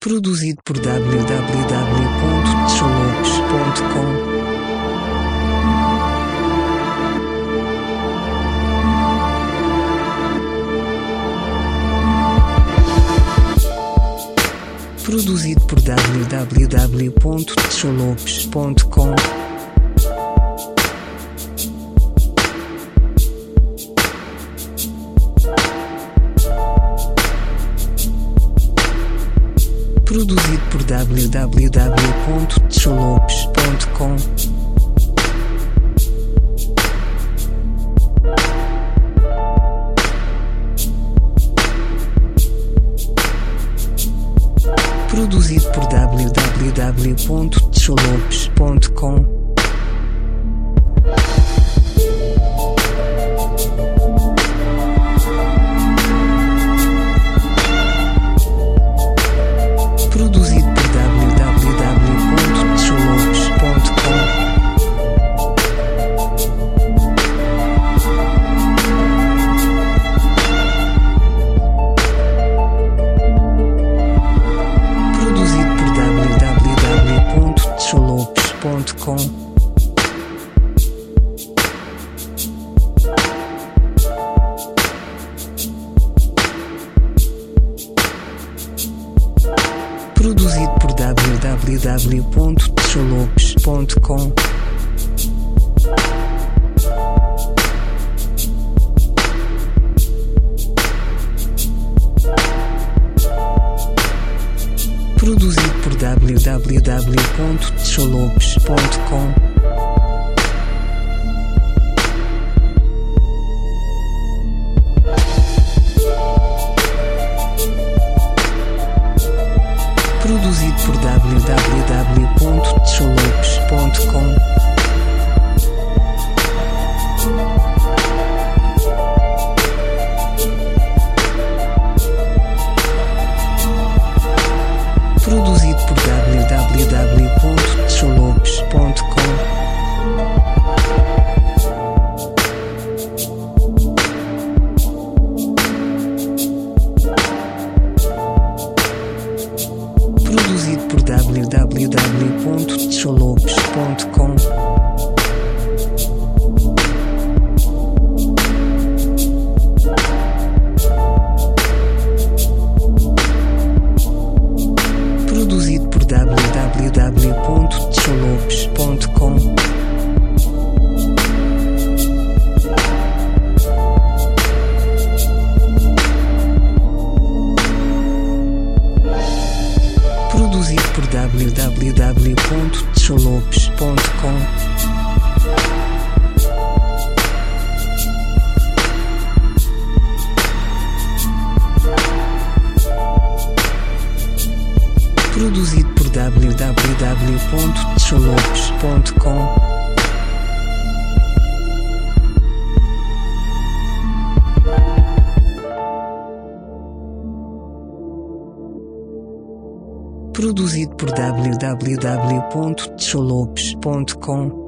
Produzido por www.tcholopes.com Produzido por www.tcholopes.com Produzido por www.tcholopes.com Produzido por www.tcholopes.com Produzido por www.tcholopes.com Produzido por www.tcholopes.com Produzido por www.tcholopes.com www.tcholopes.com Produzido por www.tcholopes.com Produzido por www.tcholopes.com